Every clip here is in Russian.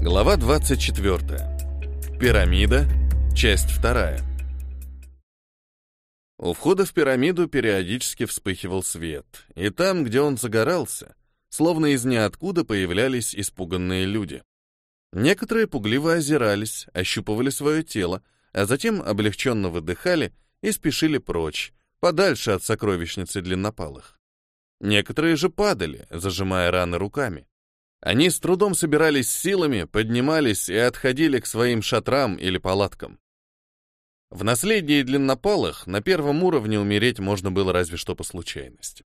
Глава 24. Пирамида. Часть вторая. У входа в пирамиду периодически вспыхивал свет, и там, где он загорался, словно из ниоткуда появлялись испуганные люди. Некоторые пугливо озирались, ощупывали свое тело, а затем облегченно выдыхали и спешили прочь, подальше от сокровищницы длиннопалых. Некоторые же падали, зажимая раны руками. Они с трудом собирались силами, поднимались и отходили к своим шатрам или палаткам. В наследии длиннопалых на первом уровне умереть можно было разве что по случайности.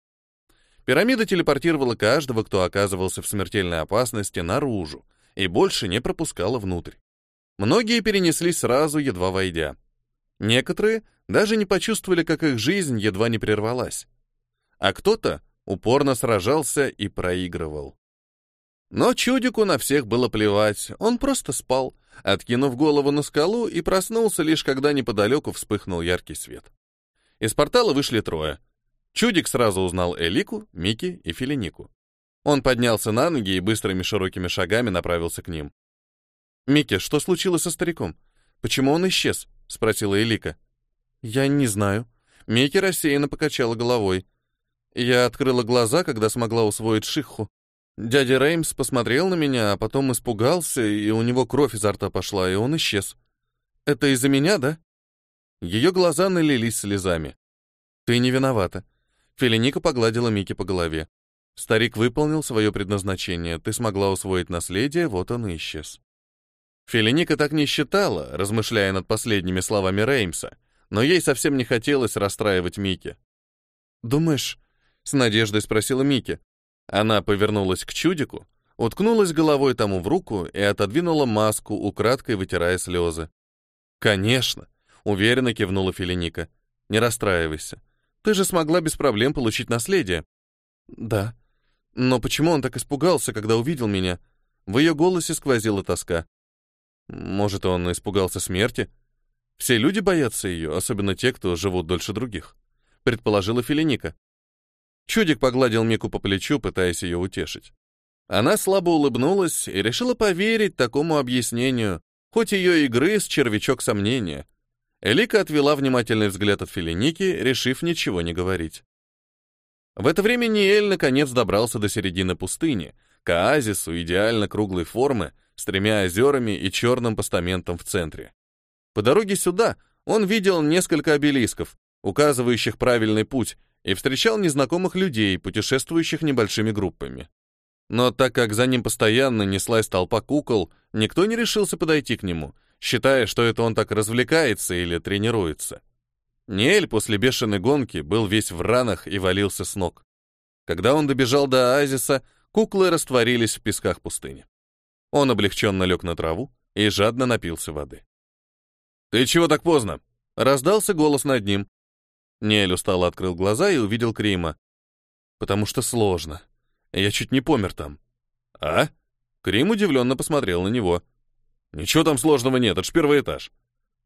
Пирамида телепортировала каждого, кто оказывался в смертельной опасности, наружу, и больше не пропускала внутрь. Многие перенеслись сразу, едва войдя. Некоторые даже не почувствовали, как их жизнь едва не прервалась. А кто-то упорно сражался и проигрывал. Но чудику на всех было плевать, он просто спал, откинув голову на скалу и проснулся лишь когда неподалеку вспыхнул яркий свет. Из портала вышли трое. Чудик сразу узнал Элику, Мики и Филинику. Он поднялся на ноги и быстрыми широкими шагами направился к ним. «Микки, что случилось со стариком? Почему он исчез?» — спросила Элика. «Я не знаю». Микки рассеянно покачала головой. Я открыла глаза, когда смогла усвоить шиху. Дядя Реймс посмотрел на меня, а потом испугался, и у него кровь изо рта пошла, и он исчез. «Это из-за меня, да?» Ее глаза налились слезами. «Ты не виновата». Филиника погладила Мики по голове. «Старик выполнил свое предназначение, ты смогла усвоить наследие, вот он и исчез». Филиника так не считала, размышляя над последними словами Реймса, но ей совсем не хотелось расстраивать Мики. «Думаешь?» — с надеждой спросила Мики. Она повернулась к чудику, уткнулась головой тому в руку и отодвинула маску, украдкой вытирая слезы. «Конечно!» — уверенно кивнула Филиника. «Не расстраивайся. Ты же смогла без проблем получить наследие». «Да. Но почему он так испугался, когда увидел меня?» В ее голосе сквозила тоска. «Может, он испугался смерти?» «Все люди боятся ее, особенно те, кто живут дольше других», — предположила Филиника. Чудик погладил Мику по плечу, пытаясь ее утешить. Она слабо улыбнулась и решила поверить такому объяснению, хоть ее игры с червячок сомнения. Элика отвела внимательный взгляд от Филиники, решив ничего не говорить. В это время Ниэль наконец добрался до середины пустыни, к оазису идеально круглой формы, с тремя озерами и черным постаментом в центре. По дороге сюда он видел несколько обелисков, указывающих правильный путь, и встречал незнакомых людей, путешествующих небольшими группами. Но так как за ним постоянно неслась толпа кукол, никто не решился подойти к нему, считая, что это он так развлекается или тренируется. Ниэль после бешеной гонки был весь в ранах и валился с ног. Когда он добежал до оазиса, куклы растворились в песках пустыни. Он облегченно лег на траву и жадно напился воды. «Ты чего так поздно?» — раздался голос над ним, Ниэль устало открыл глаза и увидел Крима. «Потому что сложно. Я чуть не помер там». «А?» Крим удивленно посмотрел на него. «Ничего там сложного нет, это ж первый этаж.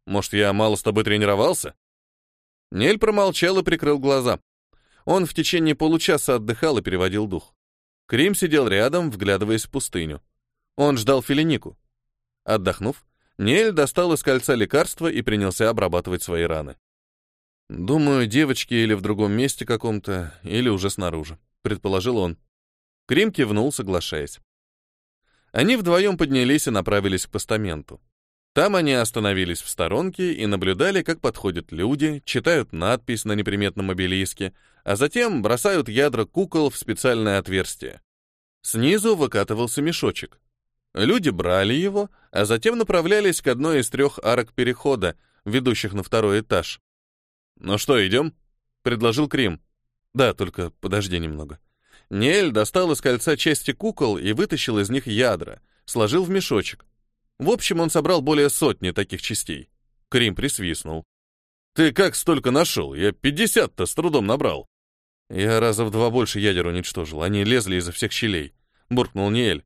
Может, я мало с тобой тренировался?» Нель промолчал и прикрыл глаза. Он в течение получаса отдыхал и переводил дух. Крим сидел рядом, вглядываясь в пустыню. Он ждал Филинику. Отдохнув, Нель достал из кольца лекарства и принялся обрабатывать свои раны. «Думаю, девочки или в другом месте каком-то, или уже снаружи», — предположил он. Крим кивнул, соглашаясь. Они вдвоем поднялись и направились к постаменту. Там они остановились в сторонке и наблюдали, как подходят люди, читают надпись на неприметном обелиске, а затем бросают ядра кукол в специальное отверстие. Снизу выкатывался мешочек. Люди брали его, а затем направлялись к одной из трех арок перехода, ведущих на второй этаж. «Ну что, идем?» — предложил Крим. «Да, только подожди немного». Нель достал из кольца части кукол и вытащил из них ядра, сложил в мешочек. В общем, он собрал более сотни таких частей. Крим присвистнул. «Ты как столько нашел? Я пятьдесят-то с трудом набрал». «Я раза в два больше ядер уничтожил. Они лезли изо всех щелей», — буркнул Ниэль.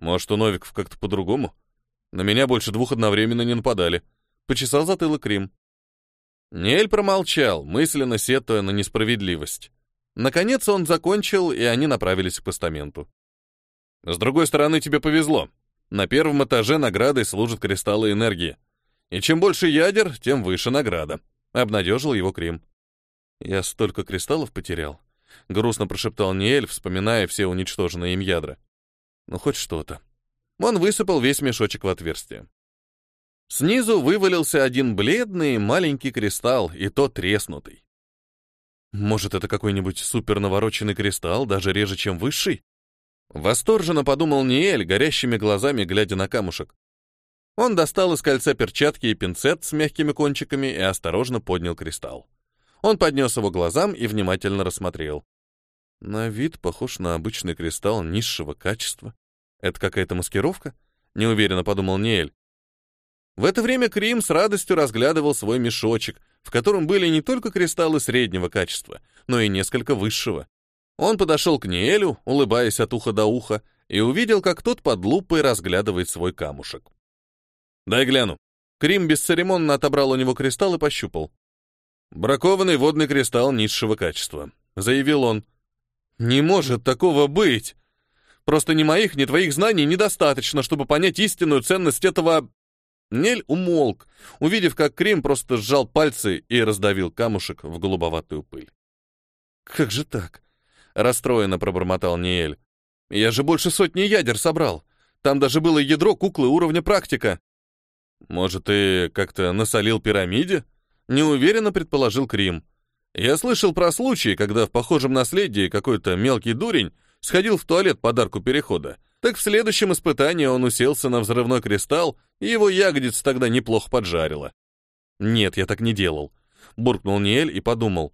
«Может, у Новиков как-то по-другому? На меня больше двух одновременно не нападали». Почесал затылок Крим. Нель промолчал, мысленно сетуя на несправедливость. Наконец он закончил, и они направились к постаменту. «С другой стороны, тебе повезло. На первом этаже наградой служат кристаллы энергии. И чем больше ядер, тем выше награда. Обнадежил его Крим. Я столько кристаллов потерял. Грустно прошептал Ниэль, вспоминая все уничтоженные им ядра. Ну, хоть что-то. Он высыпал весь мешочек в отверстие. Снизу вывалился один бледный маленький кристалл, и то треснутый. Может, это какой-нибудь супер навороченный кристалл, даже реже, чем высший? Восторженно подумал Ниэль, горящими глазами глядя на камушек. Он достал из кольца перчатки и пинцет с мягкими кончиками и осторожно поднял кристалл. Он поднес его глазам и внимательно рассмотрел. На вид похож на обычный кристалл низшего качества. Это какая-то маскировка? Неуверенно подумал Ниэль. В это время Крим с радостью разглядывал свой мешочек, в котором были не только кристаллы среднего качества, но и несколько высшего. Он подошел к Ниэлю, улыбаясь от уха до уха, и увидел, как тот под лупой разглядывает свой камушек. «Дай гляну». Крим бесцеремонно отобрал у него кристалл и пощупал. «Бракованный водный кристалл низшего качества», — заявил он. «Не может такого быть! Просто ни моих, ни твоих знаний недостаточно, чтобы понять истинную ценность этого...» Нель умолк, увидев, как Крим просто сжал пальцы и раздавил камушек в голубоватую пыль. «Как же так?» — расстроенно пробормотал Ниэль. «Я же больше сотни ядер собрал. Там даже было ядро куклы уровня практика». «Может, ты как-то насолил пирамиде?» — неуверенно предположил Крим. «Я слышал про случаи, когда в похожем наследии какой-то мелкий дурень сходил в туалет подарку перехода, так в следующем испытании он уселся на взрывной кристалл, и его ягодиц тогда неплохо поджарило. «Нет, я так не делал», — буркнул Ниэль и подумал.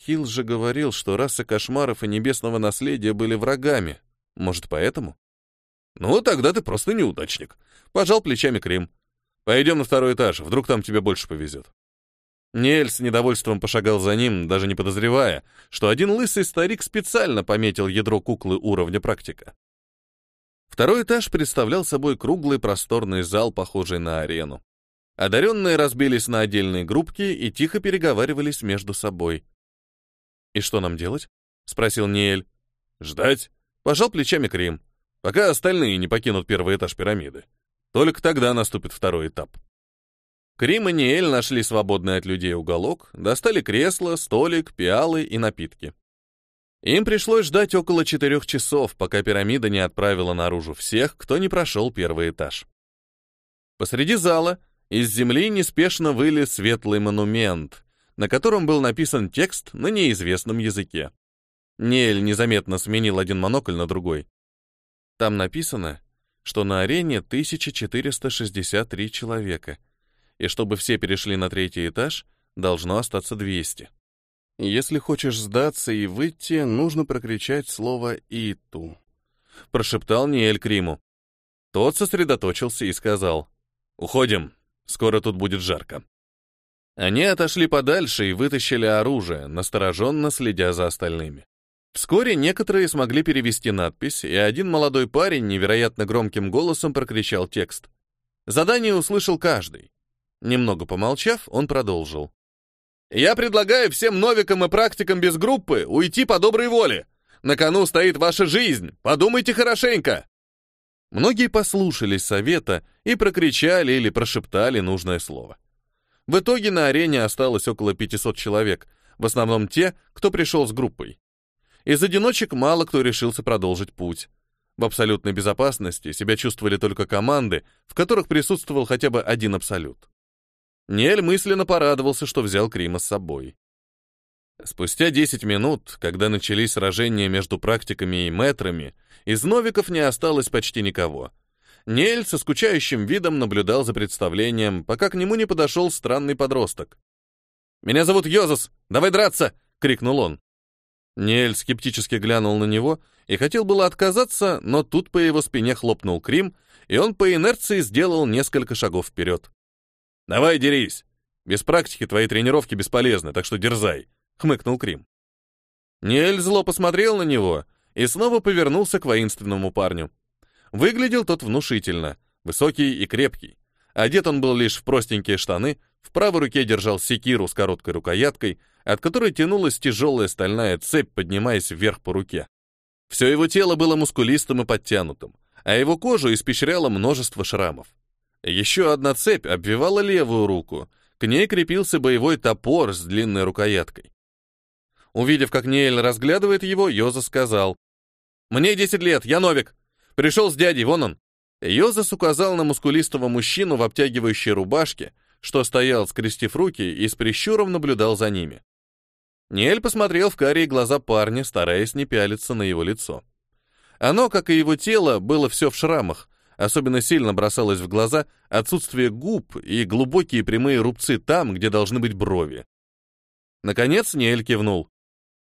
Хилл же говорил, что расы кошмаров и небесного наследия были врагами. Может, поэтому? «Ну, тогда ты просто неудачник», — пожал плечами Крим. «Пойдем на второй этаж, вдруг там тебе больше повезет». Ниэль с недовольством пошагал за ним, даже не подозревая, что один лысый старик специально пометил ядро куклы уровня практика. Второй этаж представлял собой круглый просторный зал, похожий на арену. Одаренные разбились на отдельные группки и тихо переговаривались между собой. «И что нам делать?» — спросил Ниэль. «Ждать», — пожал плечами Крим, пока остальные не покинут первый этаж пирамиды. Только тогда наступит второй этап. Крим и Ниэль нашли свободный от людей уголок, достали кресло, столик, пиалы и напитки. Им пришлось ждать около четырех часов, пока пирамида не отправила наружу всех, кто не прошел первый этаж. Посреди зала из земли неспешно вылез светлый монумент, на котором был написан текст на неизвестном языке. Нель незаметно сменил один монокль на другой. Там написано, что на арене 1463 человека, и чтобы все перешли на третий этаж, должно остаться 200. Если хочешь сдаться и выйти, нужно прокричать слово «Иту», — прошептал Ниэль Криму. Тот сосредоточился и сказал, «Уходим, скоро тут будет жарко». Они отошли подальше и вытащили оружие, настороженно следя за остальными. Вскоре некоторые смогли перевести надпись, и один молодой парень невероятно громким голосом прокричал текст. Задание услышал каждый. Немного помолчав, он продолжил. Я предлагаю всем новикам и практикам без группы уйти по доброй воле. На кону стоит ваша жизнь. Подумайте хорошенько. Многие послушались совета и прокричали или прошептали нужное слово. В итоге на арене осталось около 500 человек, в основном те, кто пришел с группой. Из одиночек мало кто решился продолжить путь. В абсолютной безопасности себя чувствовали только команды, в которых присутствовал хотя бы один абсолют. Нель мысленно порадовался, что взял Крима с собой. Спустя 10 минут, когда начались сражения между практиками и метрами, из новиков не осталось почти никого. Нель со скучающим видом наблюдал за представлением, пока к нему не подошел странный подросток. «Меня зовут Йозас! Давай драться!» — крикнул он. Нель скептически глянул на него и хотел было отказаться, но тут по его спине хлопнул Крим, и он по инерции сделал несколько шагов вперед. «Давай дерись. Без практики твои тренировки бесполезны, так что дерзай», — хмыкнул Крим. Ниэль зло посмотрел на него и снова повернулся к воинственному парню. Выглядел тот внушительно, высокий и крепкий. Одет он был лишь в простенькие штаны, в правой руке держал секиру с короткой рукояткой, от которой тянулась тяжелая стальная цепь, поднимаясь вверх по руке. Все его тело было мускулистым и подтянутым, а его кожу испещряло множество шрамов. Еще одна цепь обвивала левую руку, к ней крепился боевой топор с длинной рукояткой. Увидев, как Ниэль разглядывает его, Йоза сказал, «Мне 10 лет, я Новик. Пришел с дядей, вон он». Йозас указал на мускулистого мужчину в обтягивающей рубашке, что стоял, скрестив руки, и с прищуром наблюдал за ними. Ниэль посмотрел в карие глаза парня, стараясь не пялиться на его лицо. Оно, как и его тело, было все в шрамах, особенно сильно бросалось в глаза отсутствие губ и глубокие прямые рубцы там, где должны быть брови. Наконец Ниэль кивнул.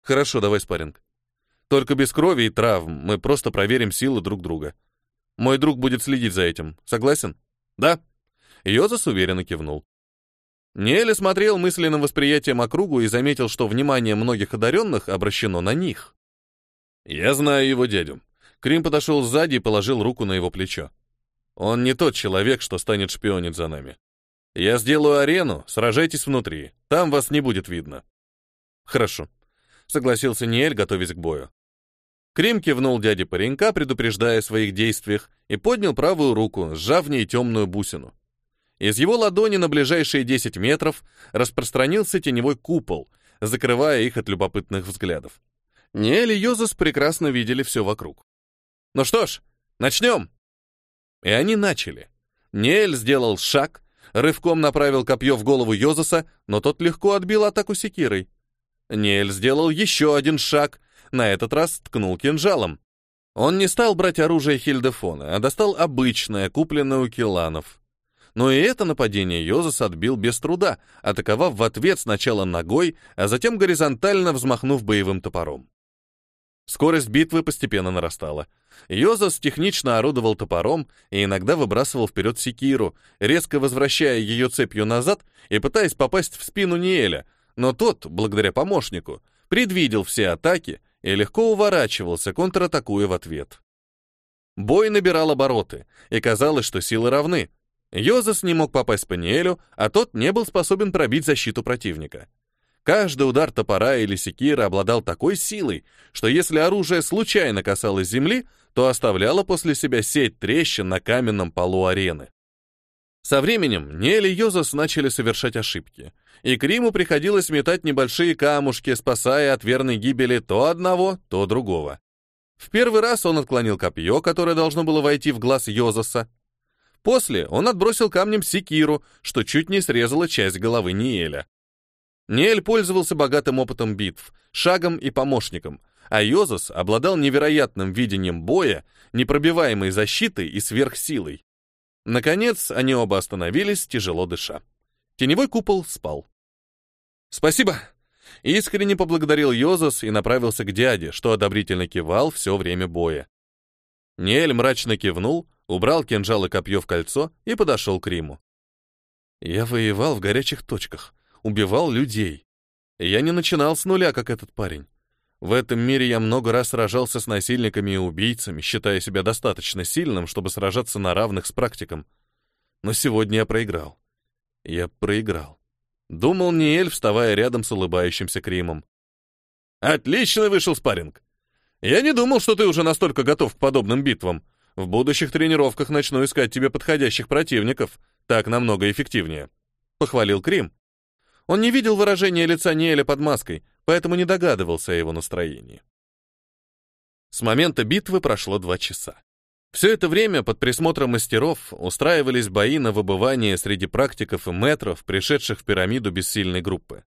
«Хорошо, давай спарринг. Только без крови и травм, мы просто проверим силы друг друга. Мой друг будет следить за этим. Согласен? Да. Йозас уверенно кивнул. Нелли смотрел мысленным восприятием округу и заметил, что внимание многих одаренных обращено на них. «Я знаю его дядю». Крим подошел сзади и положил руку на его плечо. «Он не тот человек, что станет шпионить за нами. Я сделаю арену, сражайтесь внутри, там вас не будет видно». «Хорошо», — согласился Ниэль, готовясь к бою. Крим кивнул дяде паренька, предупреждая о своих действиях, и поднял правую руку, сжав в ней темную бусину. Из его ладони на ближайшие 10 метров распространился теневой купол, закрывая их от любопытных взглядов. Ниэль и Йозас прекрасно видели все вокруг. «Ну что ж, начнем!» И они начали. Ниэль сделал шаг, рывком направил копье в голову Йозаса, но тот легко отбил атаку секирой. Ниэль сделал еще один шаг, на этот раз ткнул кинжалом. Он не стал брать оружие Хильдефона, а достал обычное, купленное у Киланов. Но и это нападение Йозас отбил без труда, атаковав в ответ сначала ногой, а затем горизонтально взмахнув боевым топором. Скорость битвы постепенно нарастала. Йозас технично орудовал топором и иногда выбрасывал вперед секиру, резко возвращая ее цепью назад и пытаясь попасть в спину Ниэля, но тот, благодаря помощнику, предвидел все атаки и легко уворачивался, контратакуя в ответ. Бой набирал обороты, и казалось, что силы равны. Йозас не мог попасть по Ниэлю, а тот не был способен пробить защиту противника. Каждый удар топора или секира обладал такой силой, что если оружие случайно касалось земли, то оставляло после себя сеть трещин на каменном полу арены. Со временем Нель и Йозас начали совершать ошибки, и Криму приходилось метать небольшие камушки, спасая от верной гибели то одного, то другого. В первый раз он отклонил копье, которое должно было войти в глаз Йозаса. После он отбросил камнем секиру, что чуть не срезало часть головы Ниэля. Ниэль пользовался богатым опытом битв, шагом и помощником, а Йозас обладал невероятным видением боя, непробиваемой защитой и сверхсилой. Наконец, они оба остановились, тяжело дыша. Теневой купол спал. «Спасибо!» Искренне поблагодарил Йозас и направился к дяде, что одобрительно кивал все время боя. Ниэль мрачно кивнул, убрал кинжал и копье в кольцо и подошел к Риму. «Я воевал в горячих точках, убивал людей. Я не начинал с нуля, как этот парень. В этом мире я много раз сражался с насильниками и убийцами, считая себя достаточно сильным, чтобы сражаться на равных с практиком. Но сегодня я проиграл. Я проиграл. Думал Ниэль, вставая рядом с улыбающимся Кримом. «Отлично вышел спарринг. Я не думал, что ты уже настолько готов к подобным битвам. В будущих тренировках начну искать тебе подходящих противников. Так намного эффективнее», — похвалил Крим. Он не видел выражения лица Ниэля под маской, поэтому не догадывался о его настроении. С момента битвы прошло два часа. Все это время под присмотром мастеров устраивались бои на выбывание среди практиков и метров, пришедших в пирамиду бессильной группы.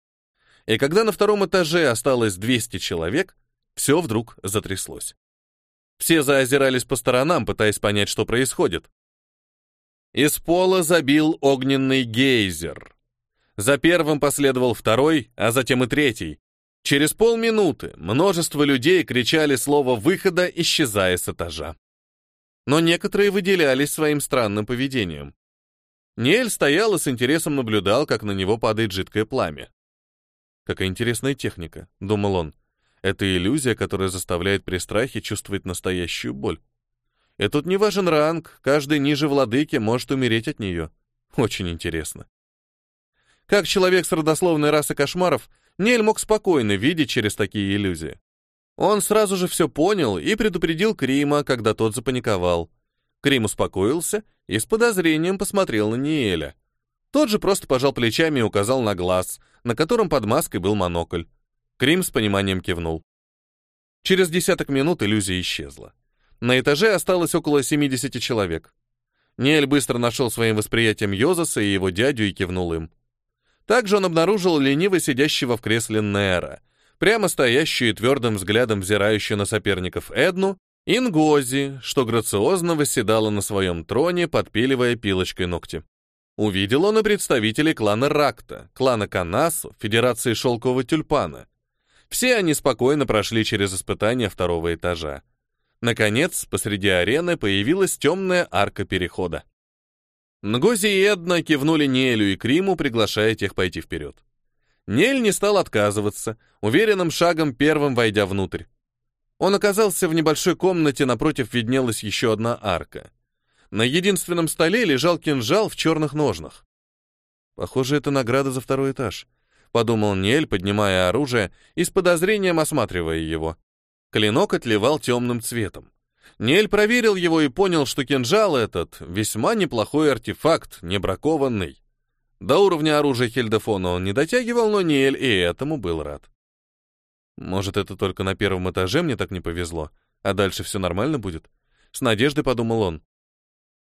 И когда на втором этаже осталось 200 человек, все вдруг затряслось. Все заозирались по сторонам, пытаясь понять, что происходит. Из пола забил огненный гейзер. За первым последовал второй, а затем и третий. Через полминуты множество людей кричали слово выхода, исчезая с этажа. Но некоторые выделялись своим странным поведением. Ниэль стоял и с интересом наблюдал, как на него падает жидкое пламя. «Какая интересная техника», — думал он. «Это иллюзия, которая заставляет при страхе чувствовать настоящую боль. И тут не важен ранг, каждый ниже владыки может умереть от нее. Очень интересно». Как человек с родословной расы кошмаров, Нель мог спокойно видеть через такие иллюзии. Он сразу же все понял и предупредил Крима, когда тот запаниковал. Крим успокоился и с подозрением посмотрел на Ниэля. Тот же просто пожал плечами и указал на глаз, на котором под маской был монокль. Крим с пониманием кивнул. Через десяток минут иллюзия исчезла. На этаже осталось около 70 человек. Ниэль быстро нашел своим восприятием Йозаса и его дядю и кивнул им. Также он обнаружил лениво сидящего в кресле Нера, прямо стоящую и твердым взглядом взирающую на соперников Эдну, и Нгози, что грациозно восседала на своем троне, подпиливая пилочкой ногти. Увидел он и представителей клана Ракта, клана Канасу, Федерации Шелкового Тюльпана. Все они спокойно прошли через испытания второго этажа. Наконец, посреди арены появилась темная арка перехода. Нгози и Эдна кивнули Нелю и Криму, приглашая тех пойти вперед. Нель не стал отказываться, уверенным шагом первым войдя внутрь. Он оказался в небольшой комнате, напротив виднелась еще одна арка. На единственном столе лежал кинжал в черных ножнах. Похоже, это награда за второй этаж, подумал Нель, поднимая оружие и с подозрением осматривая его. Клинок отливал темным цветом. Нель проверил его и понял, что кинжал этот весьма неплохой артефакт, не бракованный. До уровня оружия Хильдефона он не дотягивал, но Нель и этому был рад. Может, это только на первом этаже мне так не повезло, а дальше все нормально будет? С надеждой подумал он.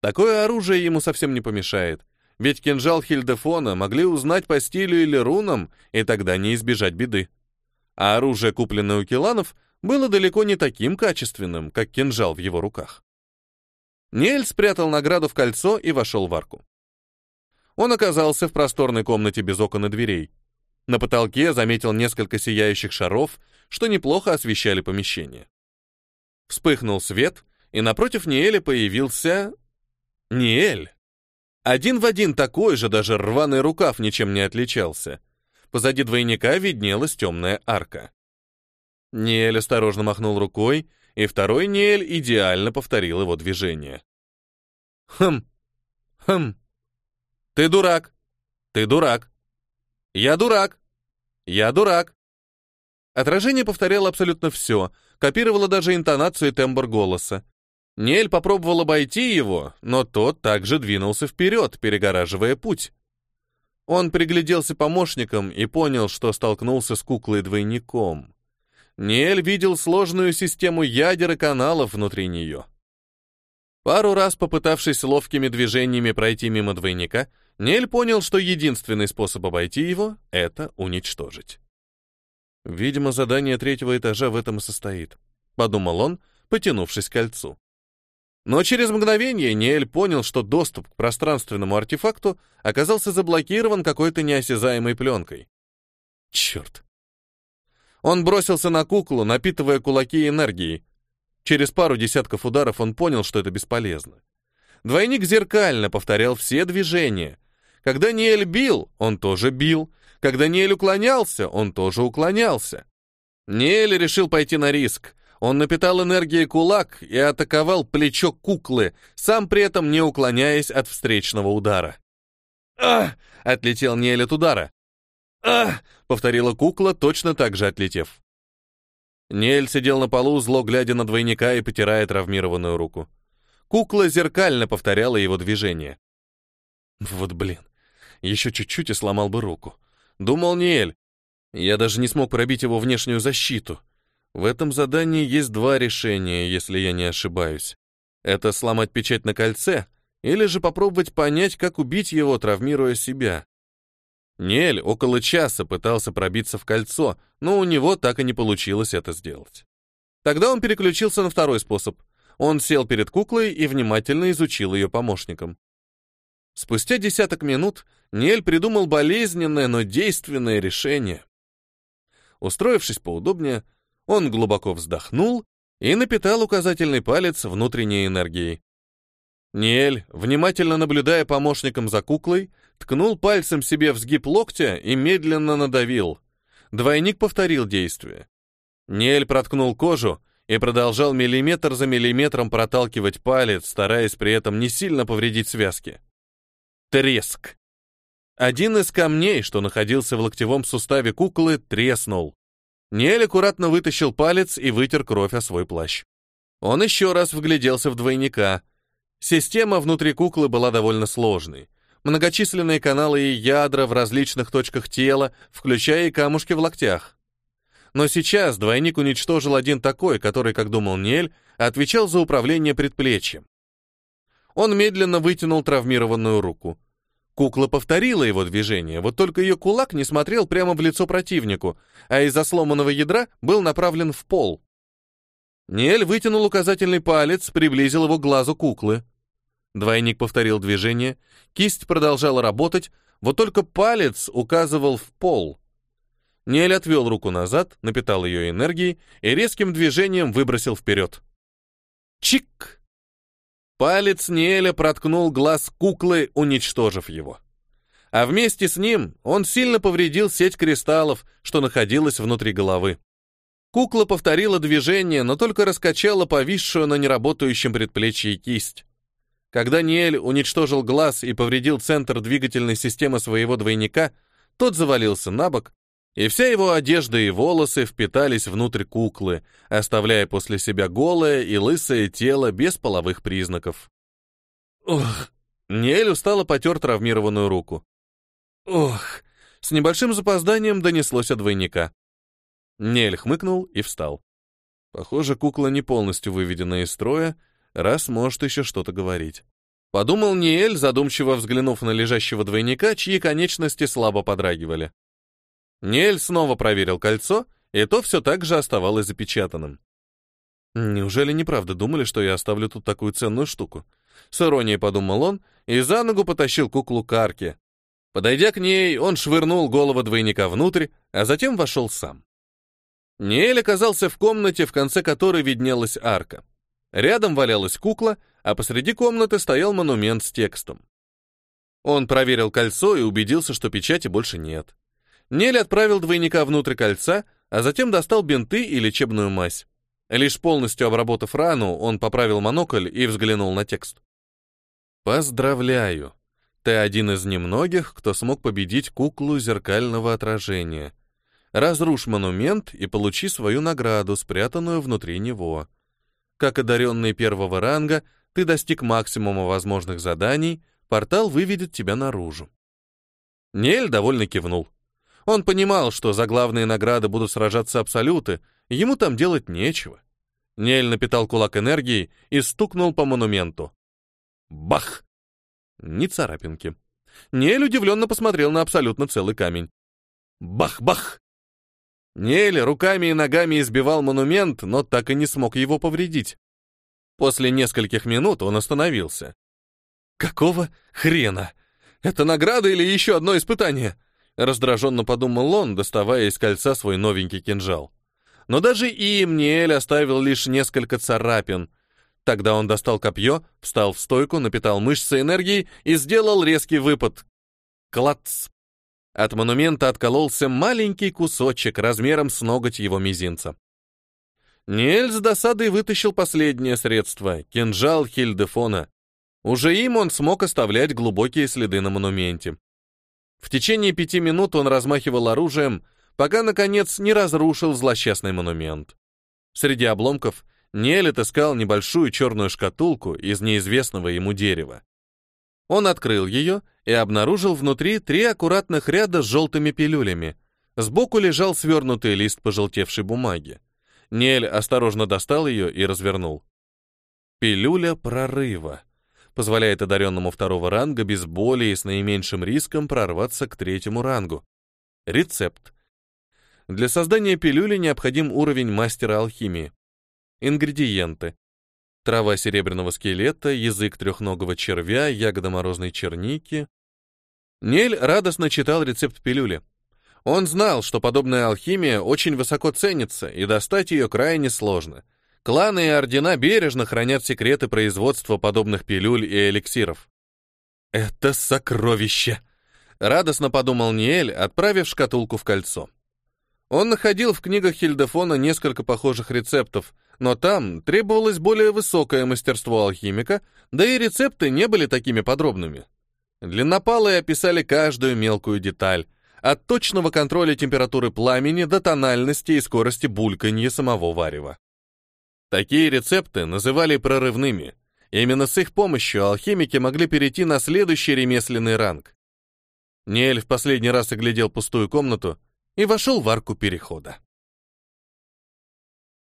Такое оружие ему совсем не помешает, ведь кинжал Хильдефона могли узнать по стилю или рунам, и тогда не избежать беды. А оружие, купленное у Киланов, было далеко не таким качественным, как кинжал в его руках. Нель спрятал награду в кольцо и вошел в арку. Он оказался в просторной комнате без окон и дверей. На потолке заметил несколько сияющих шаров, что неплохо освещали помещение. Вспыхнул свет, и напротив Ниэля появился... Ниэль. Один в один такой же, даже рваный рукав ничем не отличался. Позади двойника виднелась темная арка. Ниэль осторожно махнул рукой, и второй Ниэль идеально повторил его движение. «Хм! Хм! Ты дурак! Ты дурак! Я дурак! Я дурак!» Отражение повторяло абсолютно все, копировало даже интонацию и тембр голоса. Ниэль попробовал обойти его, но тот также двинулся вперед, перегораживая путь. Он пригляделся помощником и понял, что столкнулся с куклой-двойником. Ниэль видел сложную систему ядер и каналов внутри нее. Пару раз попытавшись ловкими движениями пройти мимо двойника, Ниэль понял, что единственный способ обойти его — это уничтожить. Видимо, задание третьего этажа в этом и состоит, подумал он, потянувшись к кольцу. Но через мгновение Ниэль понял, что доступ к пространственному артефакту оказался заблокирован какой-то неосязаемой пленкой. Черт! Он бросился на куклу, напитывая кулаки энергией. Через пару десятков ударов он понял, что это бесполезно. Двойник зеркально повторял все движения. Когда Ниэль бил, он тоже бил. Когда Ниэль уклонялся, он тоже уклонялся. Ниэль решил пойти на риск. Он напитал энергией кулак и атаковал плечо куклы, сам при этом не уклоняясь от встречного удара. «Ах!» — отлетел Ниэль от удара. «Ах!» — повторила кукла, точно так же отлетев. Нель сидел на полу, зло глядя на двойника и потирая травмированную руку. Кукла зеркально повторяла его движение. Вот блин, еще чуть-чуть и сломал бы руку. Думал Ниэль. Я даже не смог пробить его внешнюю защиту. В этом задании есть два решения, если я не ошибаюсь. Это сломать печать на кольце, или же попробовать понять, как убить его, травмируя себя. Нель около часа пытался пробиться в кольцо, но у него так и не получилось это сделать. Тогда он переключился на второй способ. Он сел перед куклой и внимательно изучил ее помощником. Спустя десяток минут Нель придумал болезненное, но действенное решение. Устроившись поудобнее, он глубоко вздохнул и напитал указательный палец внутренней энергией. Ниэль, внимательно наблюдая помощником за куклой, ткнул пальцем себе в сгиб локтя и медленно надавил. Двойник повторил действие. Ниэль проткнул кожу и продолжал миллиметр за миллиметром проталкивать палец, стараясь при этом не сильно повредить связки. Треск. Один из камней, что находился в локтевом суставе куклы, треснул. Ниэль аккуратно вытащил палец и вытер кровь о свой плащ. Он еще раз вгляделся в двойника — Система внутри куклы была довольно сложной. Многочисленные каналы и ядра в различных точках тела, включая и камушки в локтях. Но сейчас двойник уничтожил один такой, который, как думал Нель, отвечал за управление предплечьем. Он медленно вытянул травмированную руку. Кукла повторила его движение, вот только ее кулак не смотрел прямо в лицо противнику, а из-за сломанного ядра был направлен в пол. Ниэль вытянул указательный палец, приблизил его к глазу куклы. Двойник повторил движение, кисть продолжала работать, вот только палец указывал в пол. Ниэль отвел руку назад, напитал ее энергией и резким движением выбросил вперед. Чик! Палец Ниэля проткнул глаз куклы, уничтожив его. А вместе с ним он сильно повредил сеть кристаллов, что находилась внутри головы. Кукла повторила движение, но только раскачала повисшую на неработающем предплечье кисть. Когда Ниэль уничтожил глаз и повредил центр двигательной системы своего двойника, тот завалился на бок, и вся его одежда и волосы впитались внутрь куклы, оставляя после себя голое и лысое тело без половых признаков. Ох! Ниэль устало потер травмированную руку. Ох! С небольшим запозданием донеслось от двойника. Нель хмыкнул и встал. Похоже, кукла не полностью выведена из строя, раз может еще что-то говорить. Подумал Ниэль, задумчиво взглянув на лежащего двойника, чьи конечности слабо подрагивали. Ниэль снова проверил кольцо, и то все так же оставалось запечатанным. Неужели неправда думали, что я оставлю тут такую ценную штуку? С иронией подумал он и за ногу потащил куклу к арке. Подойдя к ней, он швырнул голову двойника внутрь, а затем вошел сам. Ниэль оказался в комнате, в конце которой виднелась арка. Рядом валялась кукла, а посреди комнаты стоял монумент с текстом. Он проверил кольцо и убедился, что печати больше нет. Нель отправил двойника внутрь кольца, а затем достал бинты и лечебную мазь. Лишь полностью обработав рану, он поправил монокль и взглянул на текст. «Поздравляю! Ты один из немногих, кто смог победить куклу зеркального отражения. Разрушь монумент и получи свою награду, спрятанную внутри него. Как одаренный первого ранга, ты достиг максимума возможных заданий, портал выведет тебя наружу. Нель довольно кивнул. Он понимал, что за главные награды будут сражаться абсолюты, ему там делать нечего. Нель напитал кулак энергией и стукнул по монументу. Бах! Ни царапинки. Нель удивленно посмотрел на абсолютно целый камень. Бах-бах! Нель руками и ногами избивал монумент, но так и не смог его повредить. После нескольких минут он остановился. «Какого хрена? Это награда или еще одно испытание?» Раздраженно подумал он, доставая из кольца свой новенький кинжал. Но даже им Ниэль оставил лишь несколько царапин. Тогда он достал копье, встал в стойку, напитал мышцы энергией и сделал резкий выпад. Клац! От монумента откололся маленький кусочек размером с ноготь его мизинца. Ниэль с досадой вытащил последнее средство — кинжал Хильдефона. Уже им он смог оставлять глубокие следы на монументе. В течение пяти минут он размахивал оружием, пока, наконец, не разрушил злосчастный монумент. Среди обломков Ниэль отыскал небольшую черную шкатулку из неизвестного ему дерева. Он открыл ее и обнаружил внутри три аккуратных ряда с желтыми пилюлями. Сбоку лежал свернутый лист пожелтевшей бумаги. Нель осторожно достал ее и развернул. Пилюля прорыва. Позволяет одаренному второго ранга без боли и с наименьшим риском прорваться к третьему рангу. Рецепт. Для создания пилюли необходим уровень мастера алхимии. Ингредиенты трава серебряного скелета, язык трехногого червя, ягода морозной черники. Нель радостно читал рецепт пилюли. Он знал, что подобная алхимия очень высоко ценится, и достать ее крайне сложно. Кланы и ордена бережно хранят секреты производства подобных пилюль и эликсиров. «Это сокровище!» — радостно подумал Ниэль, отправив шкатулку в кольцо. Он находил в книгах Хильдефона несколько похожих рецептов, но там требовалось более высокое мастерство алхимика, да и рецепты не были такими подробными. Длиннопалые описали каждую мелкую деталь, от точного контроля температуры пламени до тональности и скорости бульканья самого варева. Такие рецепты называли прорывными. Именно с их помощью алхимики могли перейти на следующий ремесленный ранг. Ниэль в последний раз оглядел пустую комнату и вошел в арку перехода.